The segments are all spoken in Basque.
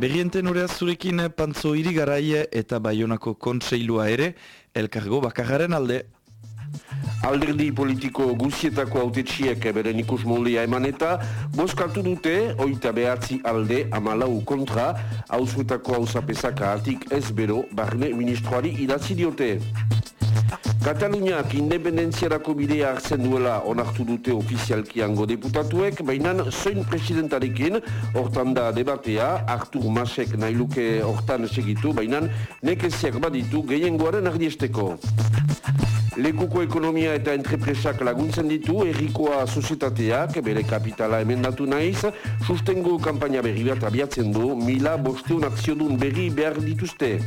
Berrienten urea zurekin pantzo irigaraie eta baionako kontseilua ere, elkargo bakararen alde. Alderdi politiko guzietako autetxiek beren ikus moldia eman eta boskaltu dute, oita behatzi alde amalau kontra, hauzuetako hausapesaka atik ez bero, barne ministroari idatzi diote. Kataluniak independenziarako bidea hartzen duela onartu dute ofizialkiango deputatuek, baina zoin presidentarekin hortan da debatea, Artur Masek nahi luke hortan segitu, baina nekeziak baditu gehiengoaren ardiesteko. Lekuko ekonomia eta entrepresak laguntzen ditu, errikoa sozietateak, bere kapitala emendatu naiz, sustengo kampaina berri bat abiatzen du, mila bosteun akziodun berri behar dituzte.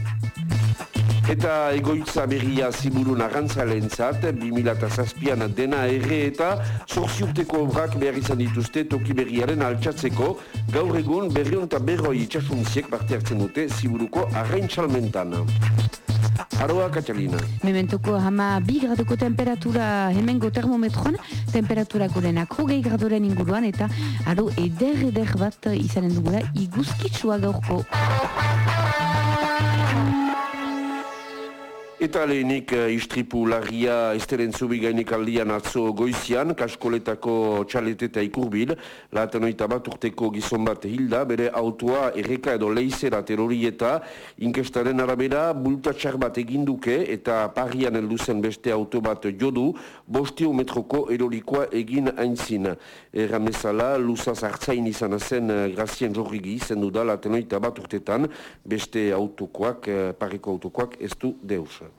Eta egoitza berria ziburun arantzalen zat, 2008an dena erre eta sorziurteko obrak behar izan dituzte toki berriaren altxatzeko, gaur egun berriun eta berroi itxasuntziek parte hartzen dute ziburuko arraintxalmentan. Aroa, Katalina. Mementuko hama bi graduko temperatura hemengo termometroan, temperatura gorenak hogei gradoren inguruan, eta aro eder eder bat izanen dugula iguzkitsua gaurko. Eta lehenik uh, istripu larria esteren zubi gainik aldian atzo goizian, kaskoletako txalete eta ikurbil, laten bat urteko gizon bat hilda, bere autoa erreka edo leizera terrorieta, inkestaren arabera, bultatxar bat eginduke eta parian helduzen beste auto bat jodu, bostio metroko erorikoa egin aintzin. Erran bezala, luzaz hartzain izan zen uh, grazien jorrigi, zendu da laten bat urtetan, beste autokoak, uh, pariko autokoak, ez du deus.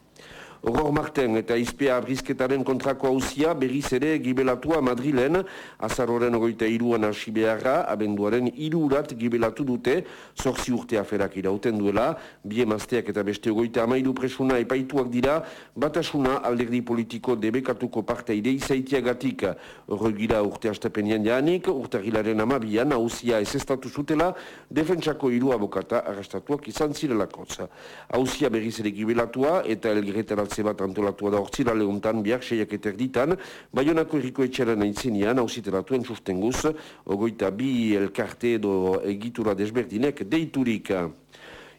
Horror Marten eta izpea abrizketaren kontrako hausia berriz ere gibelatua Madrilen, azaroren ogoita iruan hasi beharra, abenduaren irurat gibelatu dute, zorzi urte aferak irauten duela, bie mazteak eta beste ogoita amairu presuna epaituak dira, batasuna alderdi politiko debekatuko parteide izaitiagatik. Horregira urte astapenian janik, urte agilaren amabian, hausia ez estatu zutela, defentsako iru abokata arrastatuak izan zirelakotza. Hausia berriz ere gibelatua eta elgeretarat hartze bat antolatua da hortzira lehuntan biak seiak eter ditan, Bayonako erriko etxeran aintzinean, hausiteratuen sustenguz, ogoita bi elkarte edo egitura desberdinek deiturik.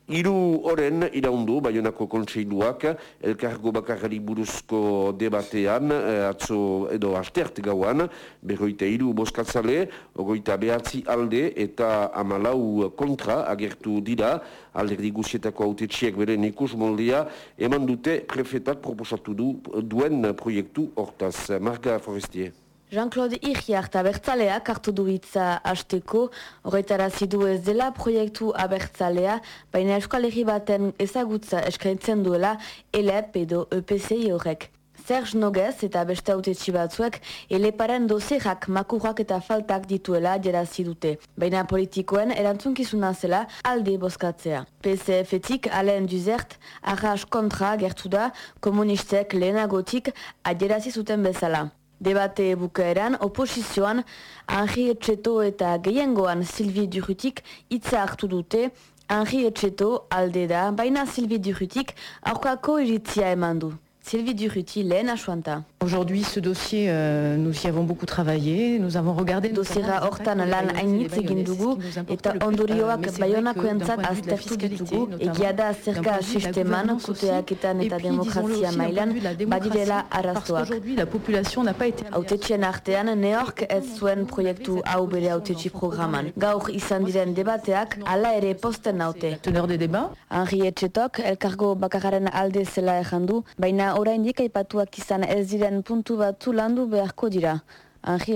Iru oren iraundu Bayonako kontseiluak elkargo bakarri buruzko debatean eh, atzo edo astert gauan berroita iru boskatzale ogoita behatzi alde eta amalau kontra agertu dira alderdi guzietako autetxiek beren ikus moldia eman dute prefetak proposatu du duen proiektu hortaz. Marga Forestier. Jean-Claude Iriart abertzaleak hartu du hitza hasteko, horretara zidu ez dela proiektu abertzalea, baina Euskal Herri baten ezagutza eskaintzen duela ELEP edo EPCI horrek. Serge Nogez eta beste autetxi batzuek eleparen dozerak makurrak eta faltak dituela jerazi dute. Baina politikoen erantzunkizuna zela alde boskatzea. PCF-etik Alain Duzert arras kontra gertu da komunistek lehenagotik adjerazi zuten bezala. Debate bukaeran, oposizioan, Henri Etxeto eta gehiengoan Silvi Durrutik hitza hartu dute, Henri Etxeto alde da, baina Silvi Durrutik aurkako iritzia eman du. Sylvie Duruti, Lena Achuanta. Aujourd'hui, ce dossier, euh, nous y avons beaucoup travaillé. Nous avons regardé... Dossiera hortan lan hainitz egin dugu eta ondorioak aztertu ditugu. Egia da zerka sisteman, kuteaketan eta demokrazia mailan, badirela arazoak. Autetxien artean, Neork ez zuen proiektu hau bere autetxi programan. Gaur izan diren debateak, ala ere posten naute. Teneur de débat. Henri Etxetok, elkargo bakararen alde zela errandu, baina oraindik aipatuak izan ez diren puntu batzu landu beharko dira. Henri.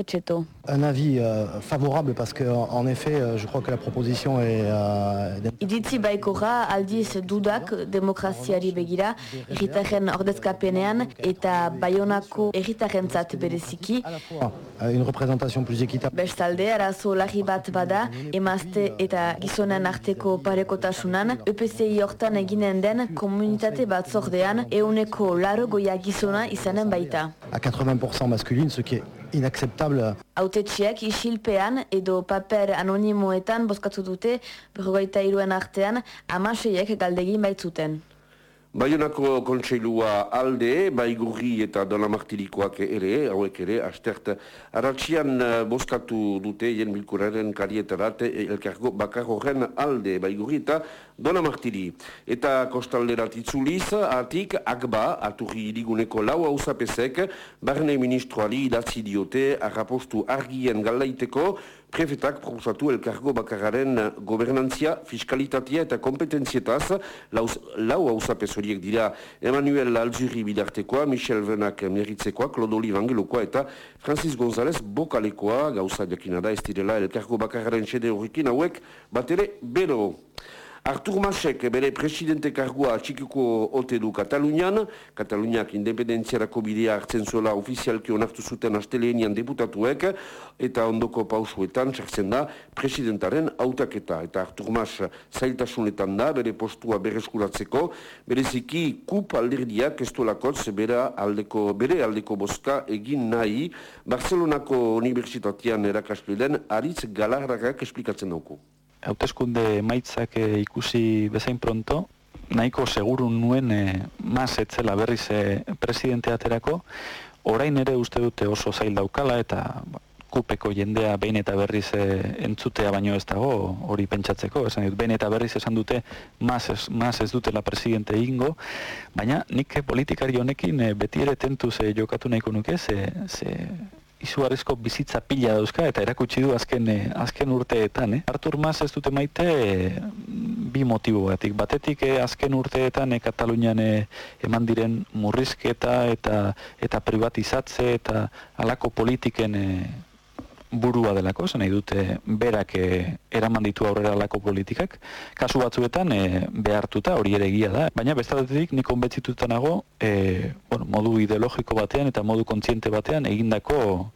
Un avis euh, favorable parce que en effet, euh, je crois que la proposition est... Euh, Iditzi baikora aldiz dudak demokraziari begira, erritaren ordezkapenean eta baionako erritaren zat bereziki. Euh, une représentation plus équitable. Bestalde, arazo larri bat bada, emazte eta gizonen arteko parekotasunan, EPCI hortan eginen den komunitate bat zordean, euneko laro goia gizona izanen baita. À 80% masculine, ce qui est inacceptable. Autetxiek isilpean edo paper anonimoetan bozkatu dute berrogeita iruen artean amaseiek galdegin baitzuten. Baionako kontseilua alde, baigurri eta dona martirikoak ere, hauek ere, astert, aratxian eh, boskatu dute, jen bilkuraren karietarat, eh, elkargo bakar horren alde, baigurri eta dona martiri. Eta kostalderat itzuliz, atik, akba, aturri iriguneko lau hausapesek, barne ministroari idatzi diote, arrapostu argien galaiteko, Prefetak proposatu elkargo bakararen gobernantzia, fiskalitatea eta kompetentzietaz lau hausapes horiek dira Emmanuel Alzuri bidartekoa, Michel Venak meritzekoa, Klodoli Vangelokoa eta Francis González Bokalekoa, gauza jakinada ez direla elkargo bakararen sede horrekin hauek bat ere bero. Artur Masek bere presidente kargua txikiko ote du Katalunian, Kataluniak independentziarako bidea hartzen zuela ofizialki onartu zuten asteleenian deputatuek, eta ondoko pausuetan txartzen da presidentaren autaketa. Eta Artur Mas zailtasunetan da bere postua bereskuratzeko, bereziki kup alderdiak ez bere aldeko, bere aldeko boska egin nahi. Barcelonako Unibertsitatean erakasle den Aritz Galarrakak esplikatzen dauku hauteskunde maitzak eh, ikusi bezain pronto, nahiko seguru nuen e, mas etzela berriz e, presidente aterako, orain ere uste dute oso zail daukala eta ba, kupeko jendea behin eta berriz entzutea baino ez dago hori pentsatzeko, esan dut, behin eta berriz esan dute mas ez, mas ez dutela presidente ingo, baina nik politikari honekin e, beti ere tentuz e, jokatu nahiko nuke, ze, ze izugarrizko bizitza pila dauzka eta erakutsi du azken eh, azken urteetan, eh. Artur Mas ez dute maite eh, bi motibo batik. Batetik eh, azken urteetan eh, Katalunian eh, eman diren murrizketa eta eta privatizatze eta halako politiken eh, burua delako, zen nahi dute berak e, eraman ditu aurrera lako politikak, kasu batzuetan e, behartuta hori ere egia da, baina bestatetik nik onbetzituta nago e, bueno, modu ideologiko batean eta modu kontziente batean egindako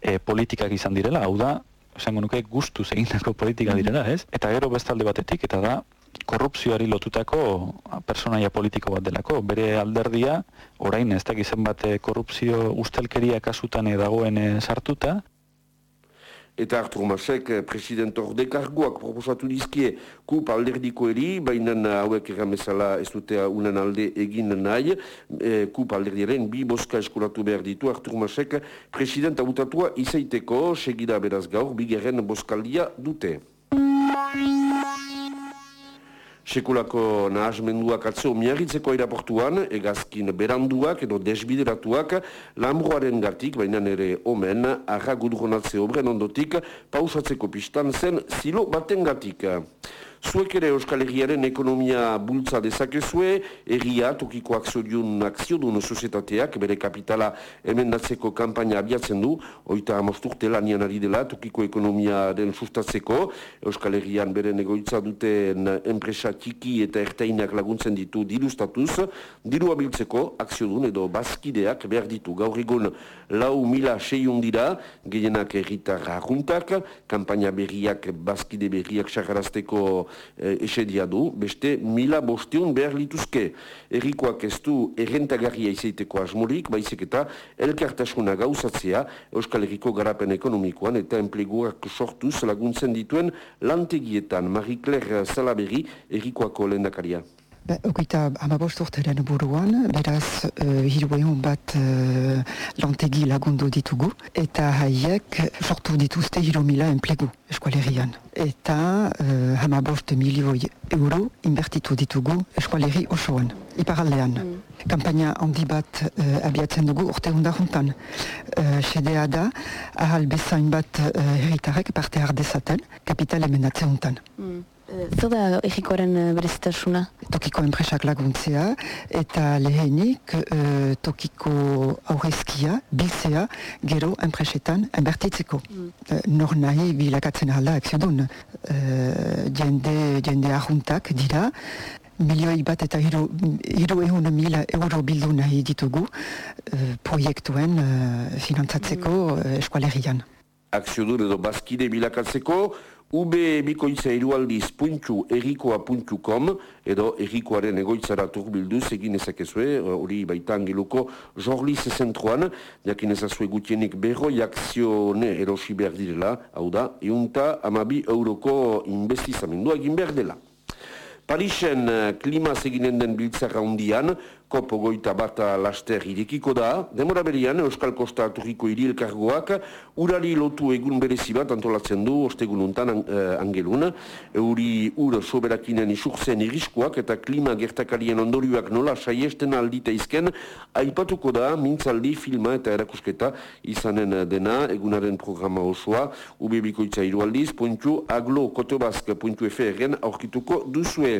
e, politikak izan direla, hau da, esango nuke gustuz egindako politika mhm. direla, ez? Eta gero bestalde batetik, eta da, korrupzioari lotutako personaia politiko bat delako. Bere alderdia, orain ez dakizen bat korrupzio ustelkeria kasutan dagoen sartuta, Eta Artur Masek, eh, president orde karguak proposatu dizkie kup alderdiko eri, baina hauek erramezala ez dute unen alde egin nahi, e, kup alderdiaren bi boska eskuratu behar ditu Artur Masek, president abutatua izaiteko, segida beraz gaur, bigerren boskaldia dute. Sekulako nahazmenduak atzo miarritzeko airaportuan, egazkin beranduak edo desbideratuak, lambroaren gatik, baina nere omen, arra gudronatze obren ondotik, pausatzeko pistan zen zilo baten gatik. Zuek ere Euskal Herriaren ekonomia bultza dezakezue, erria tokiko akziodun akziodun sozietateak bere kapitala emendatzeko kampaina abiatzen du, oita amosturte lanian ari dela tokiko ekonomia den sustatzeko, Euskal Herrian bere negoitza duten enpresa txiki eta ertainak laguntzen ditu diru status, diru abiltzeko akziodun edo bazkideak behar ditu. Gaur egun lau mila seiun dira, gehienak erritarra juntak, kampaina berriak, bazkide berriak sagarazteko eh, esedia du, beste mila bosteun behar lituzke. Errikoak ez du errentagarria izaiteko asmorik, baizik eta elkartasuna gauzatzea Euskal Herriko garapen ekonomikoan eta enpleguak sortuz laguntzen dituen lantegietan. Marie-Claire Salaberri, errikoako lendakaria. Ba, Ogoita amabost urteren buruan, beraz uh, hiru bat uh, lantegi lagundu ditugu, eta haiek sortu dituzte hiru mila enplegu eskualerian. Eta uh, amabost milioi euro inbertitu ditugu eskualeri osoan, iparaldean. Mm. Kampaina handi bat uh, abiatzen dugu urte hundaruntan. Uh, sedea da, ahal bezain bat uh, herritarek parte ardezaten, kapital emendatze huntan. Mm. Zer da egikoaren eh, berezitasuna? Tokiko enpresak laguntzea eta lehenik uh, tokiko aurrezkia, biltzea, gero enpresetan enbertitzeko. Mm. Uh, nor nahi bilakatzen alda, ekziodun. Uh, jende, jende ahuntak dira, milioi bat eta hiru, hiru egun mila euro bildu nahi ditugu uh, proiektuen uh, finantzatzeko mm. eskualerian. Akziodun edo bazkide bilakatzeko, ube bikoitza irualdiz puntxu erikoa.com edo erikoaren egoitzara turbilduz egin ezakezue, hori baita angeluko jorliz zentroan, jakin ezazue gutienik berro jakzione erosi behar direla, hau da, eunta amabi euroko investizamendua egin behar dela. Parisen klima eginen den biltzarra hundian, kopo goita bat laster irekiko da, demora berian Euskal Kosta Turriko hiri elkargoak urari lotu egun berezi bat antolatzen du ostegun untan uh, angelun, euri ur soberakinen isurzen iriskoak eta klima gertakarien ondorioak nola saiesten aldita izken, aipatuko da mintzaldi filma eta erakusketa izanen dena egunaren programa osoa, ubebikoitza irualdiz, pointu aglo kotobazk.fr-en aurkituko duzue.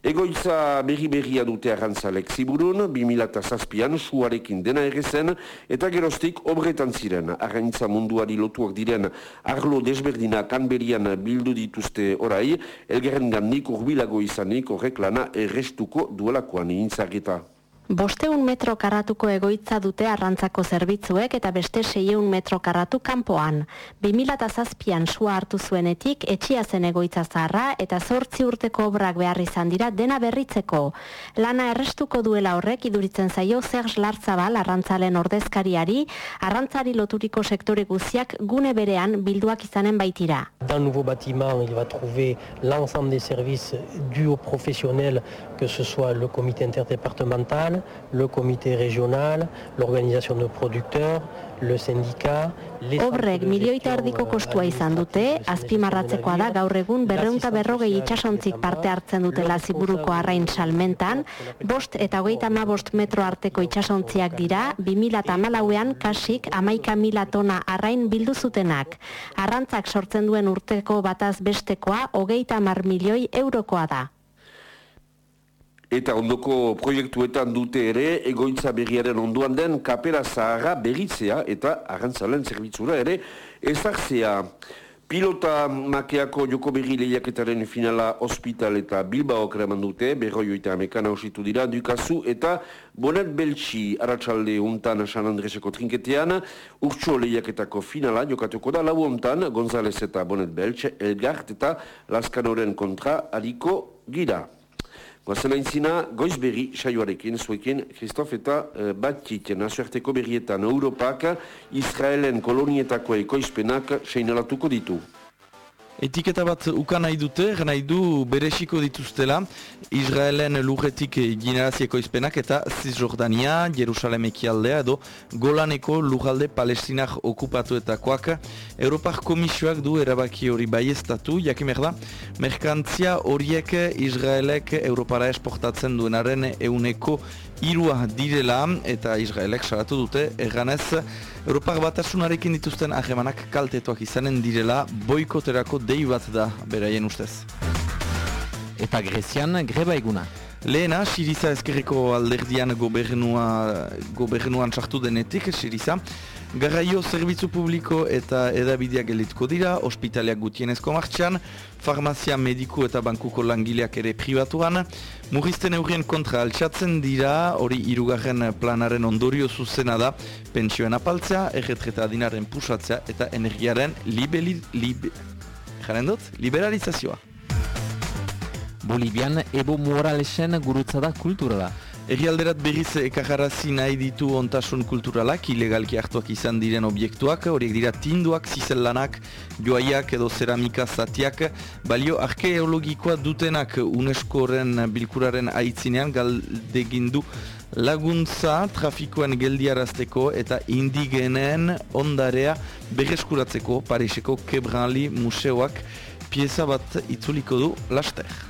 Egoitza berri-berria dute arrantzalek ziburun, 2008an suarekin dena zen eta gerostik obretan ziren. Arraintza munduari lotuak diren arlo desberdina kanberian bildu dituzte orai, elgeren gandik urbilago izanik horrek lana errestuko duelakoan intzageta. Bosteun metro karratuko egoitza dute arrantzako zerbitzuek eta beste seieun metro karratu kanpoan. 2008an sua hartu zuenetik etxia zen egoitza zaharra eta zortzi urteko obrak behar izan dira dena berritzeko. Lana errestuko duela horrek iduritzen zaio Serge Lartzabal arrantzalen ordezkariari, arrantzari loturiko sektore guziak gune berean bilduak izanen baitira. Dan nouveau bâtiment, il va trouver l'ensemble des services du professionnel, que ce soit le comité interdépartemental, le comité régional, l'organisation de producteurs, le syndicat... Horrek milioita erdiko kostua izan dute, azpimarratzekoa da gaur egun berreunta berrogei itxasontzik parte hartzen dutela ziburuko arrain salmentan, bost eta hogeita ma bost metro arteko itxasontziak dira, 2000 eta malauean kasik amaika mila tona arrain bildu zutenak. Arrantzak sortzen duen urteko bataz bestekoa, hogeita mar milioi eurokoa da. Eta ondoko proiektuetan dute ere, egoitza berriaren onduan den kapera zaharra berritzea eta arrantzalen zerbitzura ere ezartzea. Pilota makeako joko berri lehiaketaren finala hospital eta Bilbao kreman dute, berroi oita amekan hausitu dira, dukazu eta Bonet Beltsi aratsalde untan San Andreseko trinketean, urtsu lehiaketako finala jokatuko da, lau untan González eta Bonet Beltsi, Elgart eta Laskanoren kontra aliko gira. Goazen aintzina, goiz berri saioarekin, zuekin, Kristof eta uh, Batik, nazioarteko berrietan Europak, Israelen kolonietako ekoizpenak seinalatuko ditu. Etiketa bat uka nahi dute, nahi du beresiko dituztela Israelen lurretik generazieko izpenak eta Cisjordania, Jerusalem ekialdea edo Golaneko lurralde palestinak okupatuetakoak. Europar Komisioak du erabaki hori baiestatu, jakimer da, merkantzia horiek Israelek Europara esportatzen duenaren euneko irua direla eta Israelek salatu dute erganez Europar batasunarekin dituzten ahemanak kaltetuak izanen direla boikoterako dei bat da beraien ustez. Eta Grezian greba eguna. Lehena, Siriza ezkerreko alderdian gobernua, gobernuan sartu denetik, Siriza, Garraio zerbitzu publiko eta edabideak gelituko dira, ospitaliak gutienezko martxan, farmazia mediku eta bankuko langileak ere privatuan, murrizten eurien kontra altxatzen dira, hori irugarren planaren ondorio zuzena da, pentsioen apaltzea, erretreta adinaren pusatzea eta energiaren libeli, libe, dut, liberalizazioa. Bolivian Ebo Moralesen gurutza da kultura da. Errialderat berriz ekajarrazi nahi ditu ontasun kulturalak, ilegalki hartuak izan diren obiektuak, horiek dira tinduak, zizellanak, joaiak edo ceramika zatiak, balio arkeologikoa dutenak UNESCO-ren bilkuraren aitzinean galdegindu laguntza trafikoen geldiarazteko eta indigenen ondarea berreskuratzeko Pariseko Kebranli museoak pieza bat itzuliko du laster.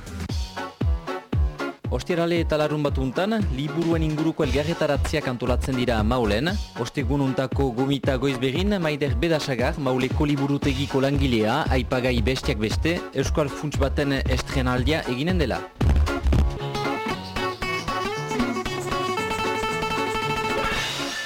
Ostierale eta larun batuntan, liburuen inguruko elgarretaratziak antolatzen dira maulen. Ostegun untako gomita goizberin, maider bedasagar, mauleko liburutegiko langilea, aipagai bestiak beste, Euskal Funts baten estrenaldia eginen dela.